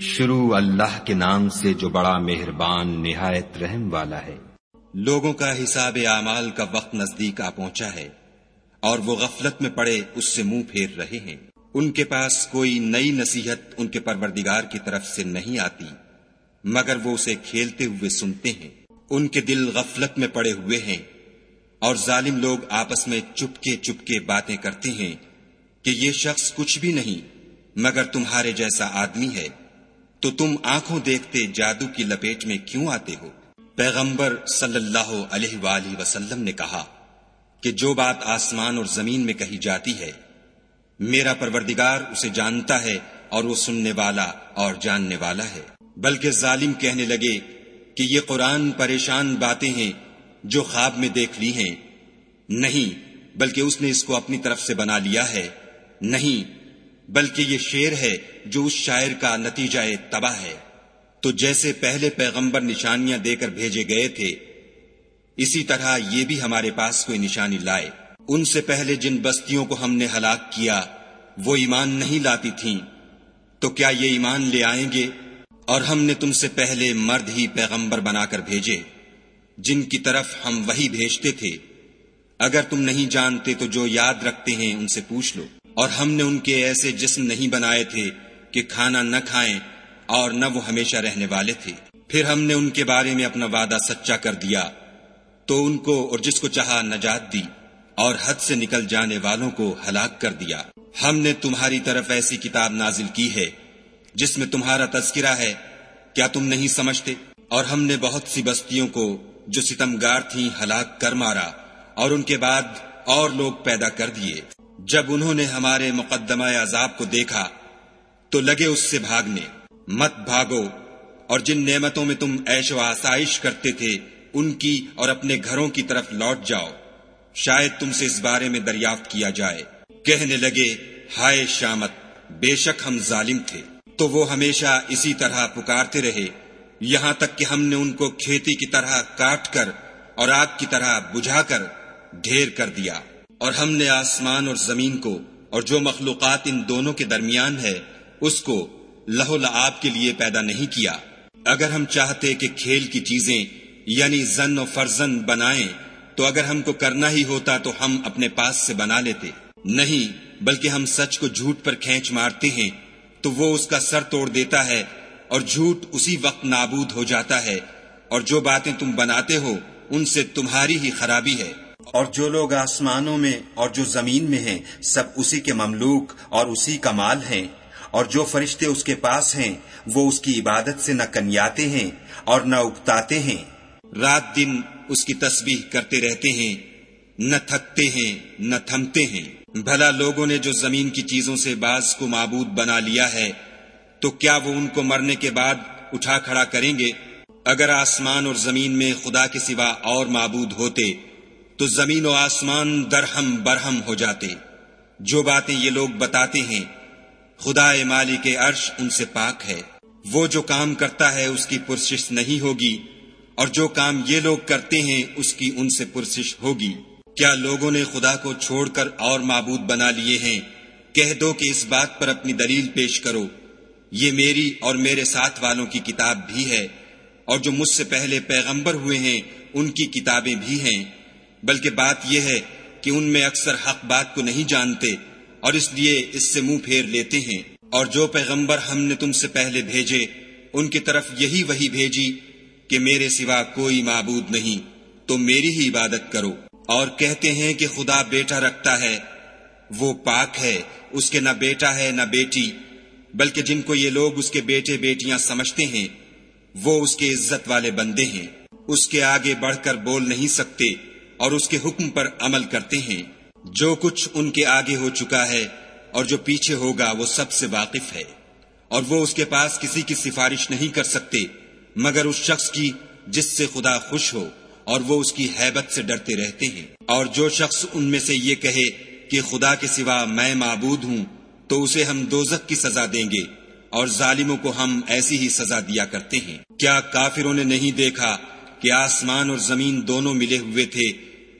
شروع اللہ کے نام سے جو بڑا مہربان، نہایت رحم والا ہے۔ لوگوں کا حساب اعمال کا وقت نزدیک آ پہنچا ہے اور وہ غفلت میں پڑے اس سے منہ پھیر رہے ہیں۔ ان کے پاس کوئی نئی نصیحت ان کے پروردگار کی طرف سے نہیں آتی، مگر وہ اسے کھیلتے ہوئے سنتے ہیں۔ ان کے دل غفلت میں پڑے ہوئے ہیں اور ظالم لوگ آپس میں چپکے چپکے باتیں کرتے ہیں کہ یہ شخص کچھ بھی نہیں، مگر تمہارے جیسا آدمی ہے۔ تو تم آنکھوں دیکھتے جادو کی لپیٹ میں کیوں آتے ہو؟ پیغمبر صلی اللہ علیہ وآلہ وسلم نے کہا کہ جو بات آسمان اور زمین میں کہی جاتی ہے، میرا پروردگار اسے جانتا ہے اور وہ سننے والا اور جاننے والا ہے۔ بلکہ ظالم کہنے لگے کہ یہ قرآن پریشان باتیں ہیں جو خواب میں دیکھ لی ہیں۔ نہیں، بلکہ اس نے اس کو اپنی طرف سے بنا لیا ہے۔ نہیں بلکہ یہ شعر ہے جو اس شاعر کا نتیجہ تباہ ہے۔ تو جیسے پہلے پیغمبر نشانیاں دے کر بھیجے گئے تھے، اسی طرح یہ بھی ہمارے پاس کوئی نشانی لائے۔ ان سے پہلے جن بستیوں کو ہم نے ہلاک کیا، وہ ایمان نہیں لاتی تھیں۔ تو کیا یہ ایمان لے آئیں گے؟ اور ہم نے تم سے پہلے مرد ہی پیغمبر بنا کر بھیجے، جن کی طرف ہم وہی بھیجتے تھے۔ اگر تم نہیں جانتے تو جو یاد رکھتے ہیں ان سے پوچھ لو۔ اور ہم نے ان کے ایسے جسم نہیں بنائے تھے کہ کھانا نہ کھائیں اور نہ وہ ہمیشہ رہنے والے تھے۔ پھر ہم نے ان کے بارے میں اپنا وعدہ سچا کر دیا۔ تو ان کو اور جس کو چاہا نجات دی اور حد سے نکل جانے والوں کو ہلاک کر دیا۔ ہم نے تمہاری طرف ایسی کتاب نازل کی ہے جس میں تمہارا تذکرہ ہے۔ کیا تم نہیں سمجھتے؟ اور ہم نے بہت سی بستیوں کو جو ستمگار تھیں ہلاک کر مارا اور ان کے بعد اور لوگ پیدا کر دیے۔ جب انہوں نے ہمارے مقدمہ عذاب کو دیکھا، تو لگے اس سے بھاگنے۔ مت بھاگو، اور جن نعمتوں میں تم ایش و آسائش کرتے تھے، ان کی اور اپنے گھروں کی طرف لوٹ جاؤ۔ شاید تم سے اس بارے میں دریافت کیا جائے۔ کہنے لگے، ہائے شامت، بے شک ہم ظالم تھے۔ تو وہ ہمیشہ اسی طرح پکارتے رہے۔ یہاں تک کہ ہم نے ان کو کھیتی کی طرح کاٹ کر اور آگ کی طرح بجھا کر ڈھیر کر دیا۔ اور ہم نے آسمان اور زمین کو اور جو مخلوقات ان دونوں کے درمیان ہے، اس کو لہو لعاب کے لیے پیدا نہیں کیا۔ اگر ہم چاہتے کہ کھیل کی چیزیں یعنی زن و فرزن بنائیں، تو اگر ہم کو کرنا ہی ہوتا تو ہم اپنے پاس سے بنا لیتے۔ نہیں، بلکہ ہم سچ کو جھوٹ پر کھینچ مارتے ہیں، تو وہ اس کا سر توڑ دیتا ہے اور جھوٹ اسی وقت نابود ہو جاتا ہے، اور جو باتیں تم بناتے ہو، ان سے تمہاری ہی خرابی ہے۔ اور جو لوگ آسمانوں میں اور جو زمین میں ہیں، سب اسی کے مملوک اور اسی کا مال ہیں۔ اور جو فرشتے اس کے پاس ہیں، وہ اس کی عبادت سے نہ کنیاتے ہیں اور نہ اگتاتے ہیں۔ رات دن اس کی تسبیح کرتے رہتے ہیں، نہ تھکتے ہیں، نہ تھمتے ہیں۔ بھلا لوگوں نے جو زمین کی چیزوں سے بعض کو معبود بنا لیا ہے، تو کیا وہ ان کو مرنے کے بعد اٹھا کھڑا کریں گے؟ اگر آسمان اور زمین میں خدا کے سوا اور معبود ہوتے تو زمین و آسمان درہم برہم ہو جاتے۔ جو باتیں یہ لوگ بتاتے ہیں خدا مالی کے عرش ان سے پاک ہے۔ وہ جو کام کرتا ہے، اس کی پرسش نہیں ہوگی۔ اور جو کام یہ لوگ کرتے ہیں، اس کی ان سے پرسش ہوگی۔ کیا لوگوں نے خدا کو چھوڑ کر اور معبود بنا لیے ہیں؟ کہہ دو کہ اس بات پر اپنی دلیل پیش کرو۔ یہ میری اور میرے ساتھ والوں کی کتاب بھی ہے۔ اور جو مجھ سے پہلے پیغمبر ہوئے ہیں، ان کی کتابیں بھی ہیں۔ بلکہ بات یہ ہے کہ ان میں اکثر حق بات کو نہیں جانتے اور اس لیے اس سے منہ پھیر لیتے ہیں۔ اور جو پیغمبر ہم نے تم سے پہلے بھیجے، ان کی طرف یہی وہی بھیجی کہ میرے سوا کوئی معبود نہیں، تو میری ہی عبادت کرو۔ اور کہتے ہیں کہ خدا بیٹا رکھتا ہے، وہ پاک ہے، اس کے نہ بیٹا ہے نہ بیٹی، بلکہ جن کو یہ لوگ اس کے بیٹے بیٹیاں سمجھتے ہیں، وہ اس کے عزت والے بندے ہیں۔ اس کے آگے بڑھ کر بول نہیں سکتے۔ اور اس کے حکم پر عمل کرتے ہیں۔ جو کچھ ان کے آگے ہو چکا ہے اور جو پیچھے ہوگا وہ سب سے واقف ہے۔ اور وہ اس کے پاس کسی کی سفارش نہیں کر سکتے، مگر اس شخص کی جس سے خدا خوش ہو اور وہ اس کی حیبت سے ڈرتے رہتے ہیں۔ اور جو شخص ان میں سے یہ کہے کہ خدا کے سوا میں معبود ہوں، تو اسے ہم دوزک کی سزا دیں گے اور ظالموں کو ہم ایسی ہی سزا دیا کرتے ہیں۔ کیا کافروں نے نہیں دیکھا کہ آسمان اور زمین دونوں ملے ہوئے تھے،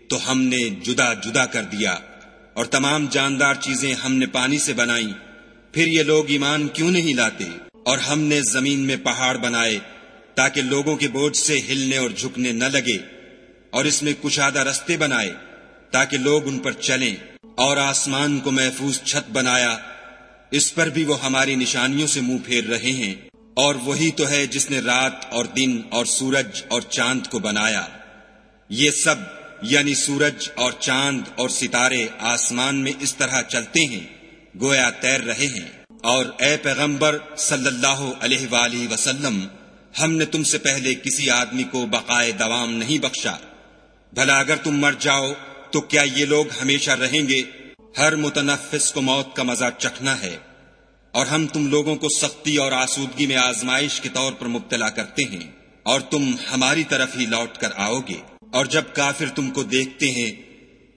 تو ہم نے جدا جدا کر دیا۔ اور تمام جاندار چیزیں ہم نے پانی سے بنائی پھر یہ لوگ ایمان کیوں نہیں لاتے؟ اور ہم نے زمین میں پہاڑ بنائے تاکہ لوگوں کے بوجھ سے ہلنے اور جھکنے نہ لگے۔ اور اس میں کشادہ رستے بنائے تاکہ لوگ ان پر چلیں۔ اور آسمان کو محفوظ چھت بنایا۔ اس پر بھی وہ ہماری نشانیوں سے منہ پھیر رہے ہیں۔ اور وہی تو ہے جس نے رات اور دن اور سورج اور چاند کو بنایا۔ یہ سب یعنی سورج اور چاند اور ستارے آسمان میں اس طرح چلتے ہیں، گویا تیر رہے ہیں۔ اور اے پیغمبر صلی اللہ علیہ وآلہ وسلم، ہم نے تم سے پہلے کسی آدمی کو بقائے دوام نہیں بخشا۔ بھلا اگر تم مر جاؤ، تو کیا یہ لوگ ہمیشہ رہیں گے؟ ہر متنفس کو موت کا مزہ چکھنا ہے۔ اور ہم تم لوگوں کو سختی اور آسودگی میں آزمائش کے طور پر مبتلا کرتے ہیں اور تم ہماری طرف ہی لوٹ کر آؤ گے۔ اور جب کافر تم کو دیکھتے ہیں،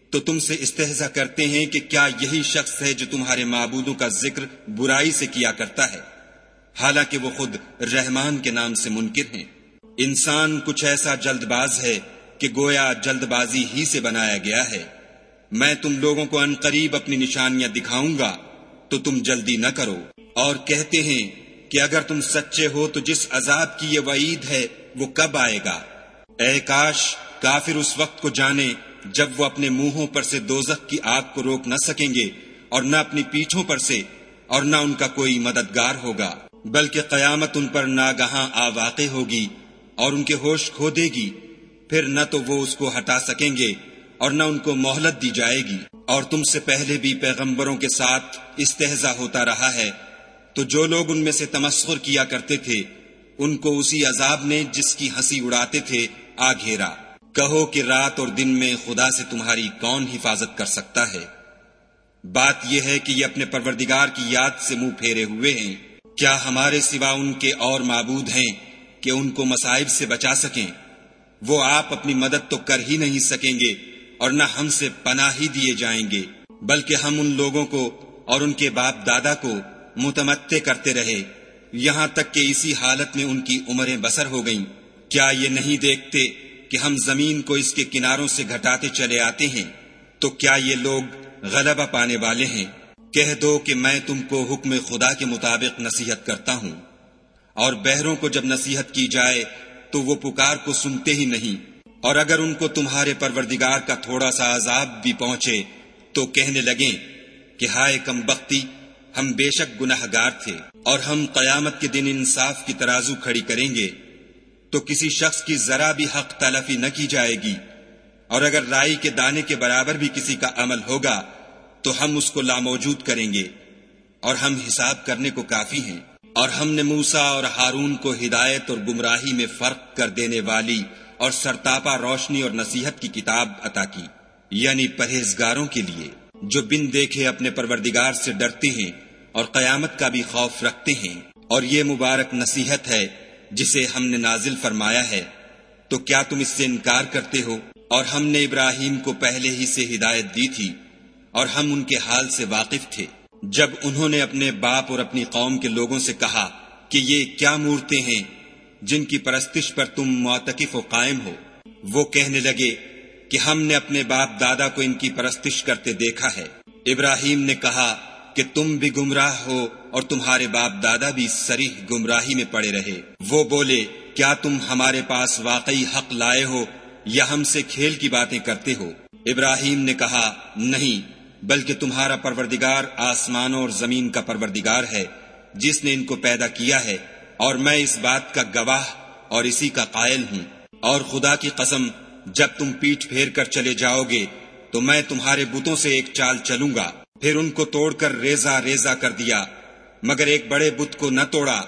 تو تم سے استحضا کرتے ہیں کہ کیا یہی شخص ہے جو تمہارے معبودوں کا ذکر برائی سے کیا کرتا ہے۔ حالانکہ وہ خود رحمان کے نام سے منکر ہیں۔ انسان کچھ ایسا جلد باز ہے کہ گویا جلد بازی ہی سے بنایا گیا ہے۔ میں تم لوگوں کو ان قریب اپنی نشانیاں دکھاؤں گا۔ تو تم جلدی نہ کرو۔ اور کہتے ہیں کہ اگر تم سچے ہو تو جس عذاب کی یہ وعید ہے وہ کب آئے گا؟ اے کاش، کافر اس وقت کو جانے جب وہ اپنے منہوں پر سے دوزخ کی آگ کو روک نہ سکیں گے اور نہ اپنی پیٹھوں پر سے اور نہ ان کا کوئی مددگار ہوگا، بلکہ قیامت ان پر ناگہاں آ واقع ہوگی اور ان کے ہوش کھو دے گی۔ پھر نہ تو وہ اس کو ہٹا سکیں گے اور نہ ان کو مہلت دی جائے گی۔ اور تم سے پہلے بھی پیغمبروں کے ساتھ استحضا ہوتا رہا ہے۔ تو جو لوگ ان میں سے تمسخر کیا کرتے تھے، ان کو اسی عذاب نے جس کی ہنسی اڑاتے تھے، آ گھیرا۔ کہو کہ رات اور دن میں خدا سے تمہاری کون حفاظت کر سکتا ہے؟ بات یہ ہے کہ یہ اپنے پروردگار کی یاد سے منہ پھیرے ہوئے ہیں۔ کیا ہمارے سوا ان کے اور معبود ہیں کہ ان کو مسائب سے بچا سکیں؟ وہ آپ اپنی مدد تو کر ہی نہیں سکیں گے۔ اور نہ ہم سے پناہ ہی دیے جائیں گے، بلکہ ہم ان لوگوں کو اور ان کے باپ دادا کو متمتے کرتے رہے۔ یہاں تک کہ اسی حالت میں ان کی عمریں بسر ہو گئیں۔ کیا یہ نہیں دیکھتے کہ ہم زمین کو اس کے کناروں سے گھٹاتے چلے آتے ہیں؟ تو کیا یہ لوگ غلبہ پانے والے ہیں؟ کہہ دو کہ میں تم کو حکم خدا کے مطابق نصیحت کرتا ہوں۔ اور بہروں کو جب نصیحت کی جائے تو وہ پکار کو سنتے ہی نہیں۔ اور اگر ان کو تمہارے پروردگار کا تھوڑا سا عذاب بھی پہنچے تو کہنے لگیں کہ ہائے کم بختی، ہم بے شک گناہ گار تھے اور ہم قیامت کے دن انصاف کی ترازو کھڑی کریں گے۔ تو کسی شخص کی ذرا بھی حق تلفی نہ کی جائے گی۔ اور اگر رائی کے دانے کے برابر بھی کسی کا عمل ہوگا تو ہم اس کو لاموجود کریں گے۔ اور ہم حساب کرنے کو کافی ہیں۔ اور ہم نے موسا اور ہارون کو ہدایت اور گمراہی میں فرق کر دینے والی اور سرتاپا روشنی اور نصیحت کی کتاب عطا کی یعنی پرہیزگاروں کے لیے، جو بن دیکھے اپنے پروردگار سے ڈرتے ہیں اور قیامت کا بھی خوف رکھتے ہیں۔ اور یہ مبارک نصیحت ہے جسے ہم نے نازل فرمایا ہے۔ تو کیا تم اس سے انکار کرتے ہو؟ اور ہم نے ابراہیم کو پہلے ہی سے ہدایت دی تھی، اور ہم ان کے حال سے واقف تھے۔ جب انہوں نے اپنے باپ اور اپنی قوم کے لوگوں سے کہا کہ یہ کیا مورتے ہیں جن کی پرستش پر تم معتکف و قائم ہو، وہ کہنے لگے کہ ہم نے اپنے باپ دادا کو ان کی پرستش کرتے دیکھا ہے۔ ابراہیم نے کہا کہ تم بھی گمراہ ہو اور تمہارے باپ دادا بھی سریح گمراہی میں پڑے رہے۔ وہ بولے، کیا تم ہمارے پاس واقعی حق لائے ہو یا ہم سے کھیل کی باتیں کرتے ہو؟ ابراہیم نے کہا، نہیں، بلکہ تمہارا پروردگار آسمانوں اور زمین کا پروردگار ہے، جس نے ان کو پیدا کیا ہے۔ اور میں اس بات کا گواہ اور اسی کا قائل ہوں۔ اور خدا کی قسم، جب تم پیٹ پھیر کر چلے جاؤ گے، تو میں تمہارے بتوں سے ایک چال چلوں گا۔ پھر ان کو توڑ کر ریزا ریزا کر دیا، مگر ایک بڑے بت کو نہ توڑا،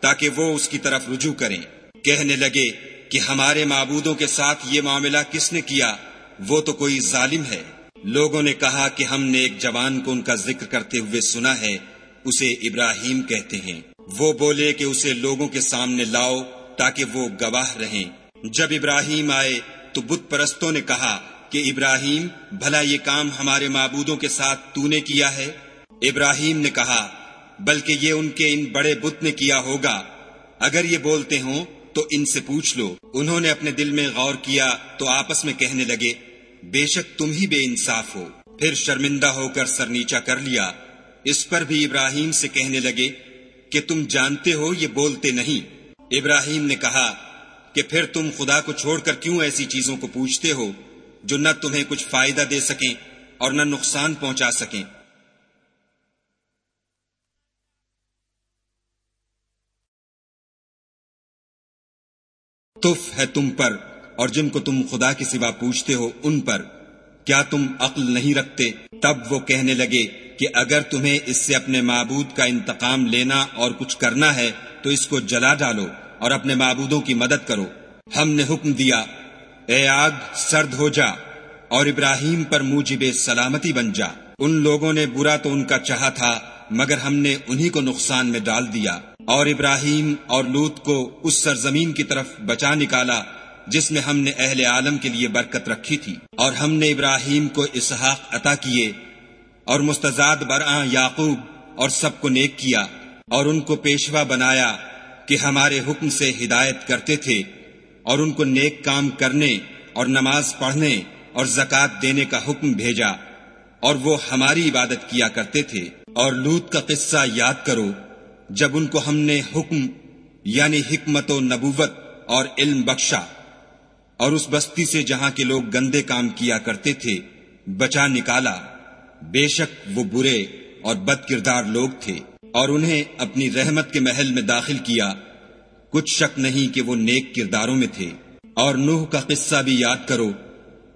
تاکہ وہ اس کی طرف رجوع کریں۔ کہنے لگے کہ ہمارے معبودوں کے ساتھ یہ معاملہ کس نے کیا؟ وہ تو کوئی ظالم ہے۔ لوگوں نے کہا کہ ہم نے ایک جوان کو ان کا ذکر کرتے ہوئے سنا ہے، اسے ابراہیم کہتے ہیں۔ وہ بولے کہ اسے لوگوں کے سامنے لاؤ تاکہ وہ گواہ رہیں۔ جب ابراہیم آئے تو بت پرستوں نے کہا کہ ابراہیم، بھلا یہ کام ہمارے معبودوں کے ساتھ تو نے کیا ہے؟ ابراہیم نے کہا، بلکہ یہ ان کے ان بڑے بت نے کیا ہوگا۔ اگر یہ بولتے ہوں تو ان سے پوچھ لو۔ انہوں نے اپنے دل میں غور کیا تو آپس میں کہنے لگے، بے شک تم ہی بے انصاف ہو۔ پھر شرمندہ ہو کر سر نیچا کر لیا۔ اس پر بھی ابراہیم سے کہنے لگے کہ تم جانتے ہو یہ بولتے نہیں۔ ابراہیم نے کہا کہ پھر تم خدا کو چھوڑ کر کیوں ایسی چیزوں کو پوچھتے ہو جو نہ تمہیں کچھ فائدہ دے سکیں اور نہ نقصان پہنچا سکیں؟ تف ہے تم پر اور جن کو تم خدا کے سوا پوچھتے ہو ان پر۔ کیا تم عقل نہیں رکھتے؟ تب وہ کہنے لگے کہ اگر تمہیں اس سے اپنے معبود کا انتقام لینا اور کچھ کرنا ہے، تو اس کو جلا ڈالو اور اپنے معبودوں کی مدد کرو۔ ہم نے حکم دیا، اے آگ، سرد ہو جا اور ابراہیم پر موجب سلامتی بن جا۔ ان لوگوں نے برا تو ان کا چاہا تھا، مگر ہم نے انہی کو نقصان میں ڈال دیا۔ اور ابراہیم اور لوت کو اس سرزمین کی طرف بچا نکالا۔ جس میں ہم نے اہل عالم کے لیے برکت رکھی تھی اور ہم نے ابراہیم کو اسحاق عطا کیے اور مستضاد برآں یعقوب اور سب کو نیک کیا اور ان کو پیشوا بنایا کہ ہمارے حکم سے ہدایت کرتے تھے اور ان کو نیک کام کرنے اور نماز پڑھنے اور زکوٰۃ دینے کا حکم بھیجا اور وہ ہماری عبادت کیا کرتے تھے اور لوت کا قصہ یاد کرو جب ان کو ہم نے حکم یعنی حکمت و نبوت اور علم بخشا۔ اور اس بستی سے جہاں کے لوگ گندے کام کیا کرتے تھے، بچا نکالا۔ بے شک وہ برے اور بد کردار لوگ تھے اور انہیں اپنی رحمت کے محل میں داخل کیا۔ کچھ شک نہیں کہ وہ نیک کرداروں میں تھے۔ اور نوح کا قصہ بھی یاد کرو،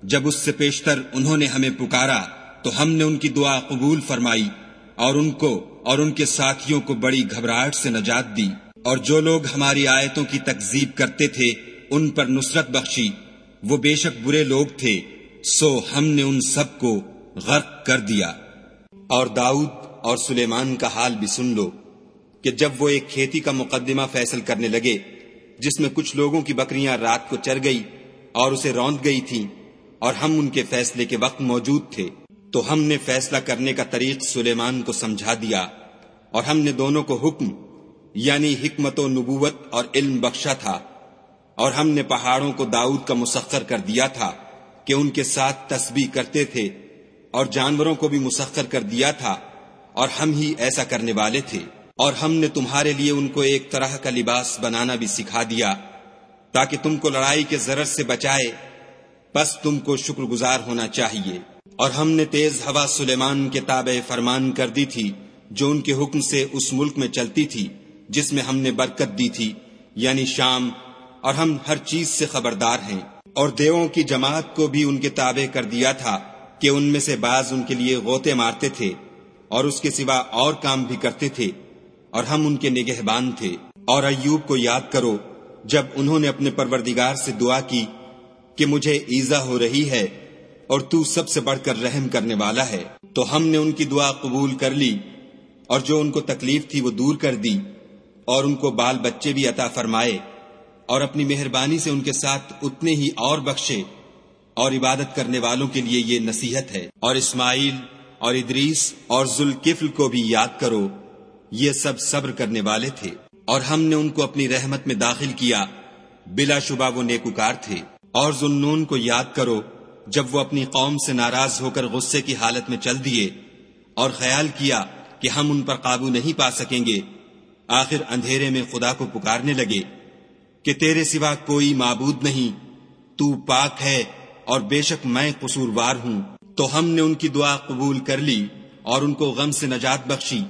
جب اس سے پیشتر انہوں نے ہمیں پکارا، تو ہم نے ان کی دعا قبول فرمائی اور ان کو اور ان کے ساتھیوں کو بڑی گھبراہٹ سے نجات دی۔ اور جو لوگ ہماری آیتوں کی تکزیب کرتے تھے ان پر نصرت بخشی۔ وہ بے شک برے لوگ تھے۔ سو ہم نے ان سب کو غرق کر دیا۔ اور داؤد اور سلیمان کا حال بھی سن لو کہ جب وہ ایک کھیتی کا مقدمہ فیصل کرنے لگے، جس میں کچھ لوگوں کی بکریاں رات کو چر گئی اور اسے روند گئی تھی اور ہم ان کے فیصلے کے وقت موجود تھے، تو ہم نے فیصلہ کرنے کا طریق سلیمان کو سمجھا دیا اور ہم نے دونوں کو حکم یعنی حکمت و نبوت اور علم بخشا تھا۔ اور ہم نے پہاڑوں کو داؤد کا مسخر کر دیا تھا کہ ان کے ساتھ تسبیح کرتے تھے اور جانوروں کو بھی مسخر کر دیا تھا اور ہم ہی ایسا کرنے والے تھے اور ہم نے تمہارے لیے ان کو ایک طرح کا لباس بنانا بھی سکھا دیا تاکہ تم کو لڑائی کے ضرر سے بچائے۔ بس تم کو شکر گزار ہونا چاہیے۔ اور ہم نے تیز ہوا سلیمان کے تابع فرمان کر دی تھی، جو ان کے حکم سے اس ملک میں چلتی تھی، جس میں ہم نے برکت دی تھی یعنی شام اور ہم ہر چیز سے خبردار ہیں۔ اور دیووں کی جماعت کو بھی ان کے تابع کر دیا تھا کہ ان میں سے بعض ان کے لیے غوطے مارتے تھے اور اس کے سوا اور کام بھی کرتے تھے اور ہم ان کے نگہبان تھے۔ اور ایوب کو یاد کرو، جب انہوں نے اپنے پروردگار سے دعا کی کہ مجھے ایزا ہو رہی ہے اور تو سب سے بڑھ کر رحم کرنے والا ہے، تو ہم نے ان کی دعا قبول کر لی اور جو ان کو تکلیف تھی وہ دور کر دی اور ان کو بال بچے بھی عطا فرمائے۔ اور اپنی مہربانی سے ان کے ساتھ اتنے ہی اور بخشے اور عبادت کرنے والوں کے لیے یہ نصیحت ہے۔ اور اسماعیل اور ادریس اور ذوالکفل کو بھی یاد کرو، یہ سب صبر کرنے والے تھے۔ اور ہم نے ان کو اپنی رحمت میں داخل کیا، بلا شبہ وہ نیکوکار تھے۔ اور ذنون کو یاد کرو، جب وہ اپنی قوم سے ناراض ہو کر غصے کی حالت میں چل دیے اور خیال کیا کہ ہم ان پر قابو نہیں پا سکیں گے، آخر اندھیرے میں خدا کو پکارنے لگے۔ کہ تیرے سوا کوئی معبود نہیں، تو پاک ہے اور بے شک میں قصوروار ہوں۔ تو ہم نے ان کی دعا قبول کر لی اور ان کو غم سے نجات بخشی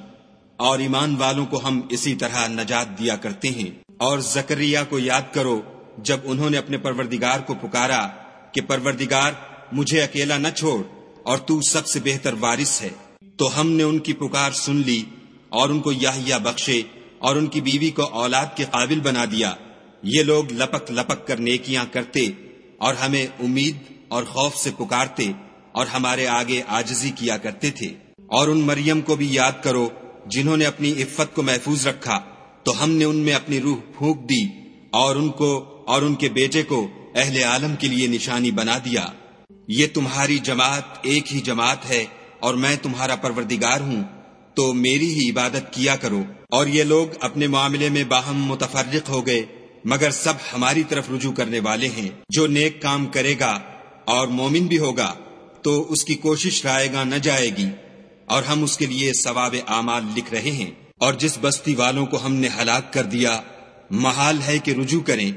اور ایمان والوں کو ہم اسی طرح نجات دیا کرتے ہیں۔ اور زکریہ کو یاد کرو، جب انہوں نے اپنے پروردگار کو پکارا کہ پروردگار، مجھے اکیلا نہ چھوڑ اور تو سب سے بہتر وارث ہے۔ تو ہم نے ان کی پکار سن لی اور ان کو یہ بخشے اور ان کی بیوی کو اولاد کے قابل بنا دیا۔ یہ لوگ لپک لپک کر نیکیاں کرتے اور ہمیں امید اور خوف سے پکارتے اور ہمارے آگے آجزی کیا کرتے تھے۔ اور ان مریم کو بھی یاد کرو جنہوں نے اپنی عفت کو محفوظ رکھا۔ تو ہم نے ان میں اپنی روح پھونک دی اور ان کو اور ان کے بیٹے کو اہل عالم کے لیے نشانی بنا دیا۔ یہ تمہاری جماعت ایک ہی جماعت ہے اور میں تمہارا پروردگار ہوں۔ تو میری ہی عبادت کیا کرو۔ اور یہ لوگ اپنے معاملے میں باہم متفرق ہو گئے۔ مگر سب ہماری طرف رجوع کرنے والے ہیں۔ جو نیک کام کرے گا اور مومن بھی ہوگا، تو اس کی کوشش رائے گا نہ جائے گی۔ اور ہم اس کے لیے ثواب اعمال لکھ رہے ہیں۔ اور جس بستی والوں کو ہم نے ہلاک کر دیا، محال ہے کہ رجوع کریں۔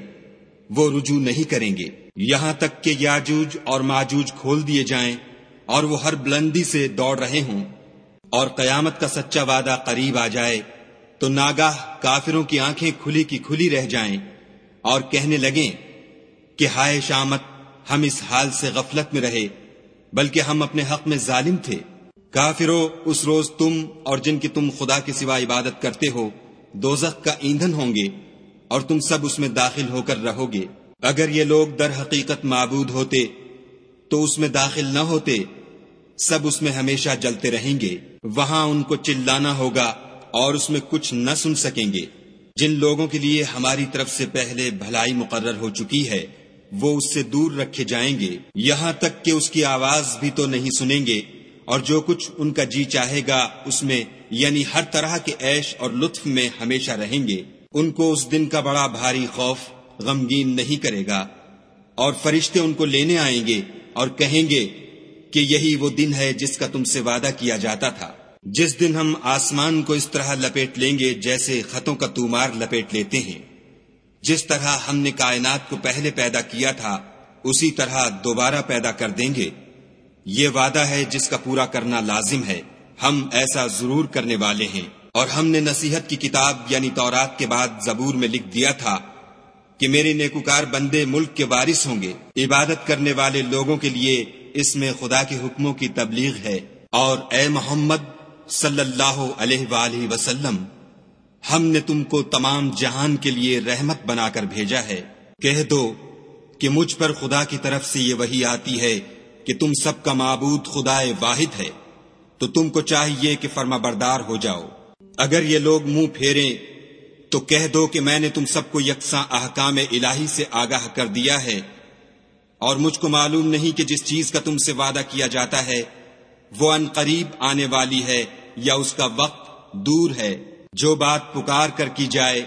وہ رجوع نہیں کریں گے۔ یہاں تک کہ یاجوج اور ماجوج کھول دیے جائیں اور وہ ہر بلندی سے دوڑ رہے ہوں۔ اور قیامت کا سچا وعدہ قریب آ جائے، تو ناگاہ کافروں کی آنکھیں کھلی کی کھلی رہ جائیں۔ اور کہنے لگیں کہ ہائے شامت، ہم اس حال سے غفلت میں رہے، بلکہ ہم اپنے حق میں ظالم تھے۔ کافرو، اس روز تم اور جن کی تم خدا کے سوا عبادت کرتے ہو، دوزخ کا ایندھن ہوں گے اور تم سب اس میں داخل ہو کر رہو گے۔ اگر یہ لوگ در حقیقت معبود ہوتے، تو اس میں داخل نہ ہوتے، سب اس میں ہمیشہ جلتے رہیں گے۔ وہاں ان کو چلانا ہوگا اور اس میں کچھ نہ سن سکیں گے۔ جن لوگوں کے لیے ہماری طرف سے پہلے بھلائی مقرر ہو چکی ہے، وہ اس سے دور رکھے جائیں گے۔ یہاں تک کہ اس کی آواز بھی تو نہیں سنیں گے، اور جو کچھ ان کا جی چاہے گا، اس میں یعنی ہر طرح کے عیش اور لطف میں ہمیشہ رہیں گے۔ ان کو اس دن کا بڑا بھاری خوف، غمگین نہیں کرے گا۔ اور فرشتے ان کو لینے آئیں گے اور کہیں گے کہ یہی وہ دن ہے جس کا تم سے وعدہ کیا جاتا تھا۔ جس دن ہم آسمان کو اس طرح لپیٹ لیں گے جیسے خطوں کا تومار لپیٹ لیتے ہیں۔ جس طرح ہم نے کائنات کو پہلے پیدا کیا تھا، اسی طرح دوبارہ پیدا کر دیں گے۔ یہ وعدہ ہے جس کا پورا کرنا لازم ہے۔ ہم ایسا ضرور کرنے والے ہیں۔ اور ہم نے نصیحت کی کتاب یعنی تورات کے بعد زبور میں لکھ دیا تھا کہ میرے نیکوکار بندے ملک کے وارث ہوں گے۔ عبادت کرنے والے لوگوں کے لیے اس میں خدا کے حکموں کی تبلیغ ہے۔ اور اے محمد صلی اللہ علیہ وآلہ وسلم، ہم نے تم کو تمام جہان کے لیے رحمت بنا کر بھیجا ہے۔ کہہ دو کہ مجھ پر خدا کی طرف سے یہ وہی آتی ہے کہ تم سب کا معبود خدا واحد ہے۔ تو تم کو چاہیے کہ فرما بردار ہو جاؤ۔ اگر یہ لوگ منہ پھیریں، تو کہہ دو کہ میں نے تم سب کو یکساں احکام الہی سے آگاہ کر دیا ہے۔ اور مجھ کو معلوم نہیں کہ جس چیز کا تم سے وعدہ کیا جاتا ہے وہ ان قریب آنے والی ہے یا اس کا وقت دور ہے۔ جو بات پکار کر کی جائے،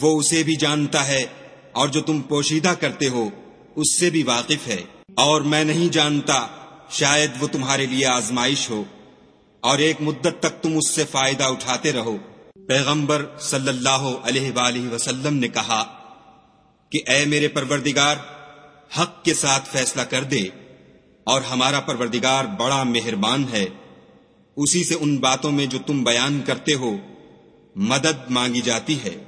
وہ اسے بھی جانتا ہے اور جو تم پوشیدہ کرتے ہو، اس سے بھی واقف ہے۔ اور میں نہیں جانتا، شاید وہ تمہارے لیے آزمائش ہو۔ اور ایک مدت تک تم اس سے فائدہ اٹھاتے رہو۔ پیغمبر صلی اللہ علیہ وآلہ وسلم نے کہا کہ اے میرے پروردگار، حق کے ساتھ فیصلہ کر دے۔ اور ہمارا پروردگار بڑا مہربان ہے۔ اسی سے ان باتوں میں جو تم بیان کرتے ہو، مدد مانگی جاتی ہے۔